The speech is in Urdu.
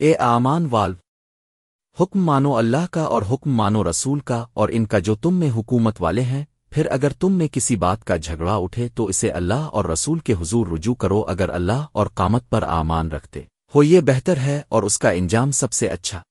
اے آمان والو، حکم مانو اللہ کا اور حکم مانو رسول کا اور ان کا جو تم میں حکومت والے ہیں، پھر اگر تم میں کسی بات کا جھگڑا اٹھے تو اسے اللہ اور رسول کے حضور رجوع کرو اگر اللہ اور قامت پر آمان رکھتے۔ ہو یہ بہتر ہے اور اس کا انجام سب سے اچھا۔